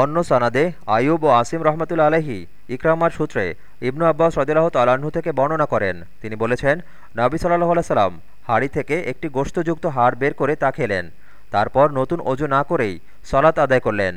অন্য সনাদে আয়ুব ও আসিম রহমতুল্লা আলহি ইকরামার সূত্রে ইবনু আব্বাস রদিল্লাহ তালাহ্ন থেকে বর্ণনা করেন। তিনি বলেছেন, নাবি সাল্লাহ সাল্লাম হাড়ি থেকে একটি গোস্তযুক্ত হাড় বের করে তা খেলেন। তারপর নতুন অজু না করেই সলাত আদায় করলেন।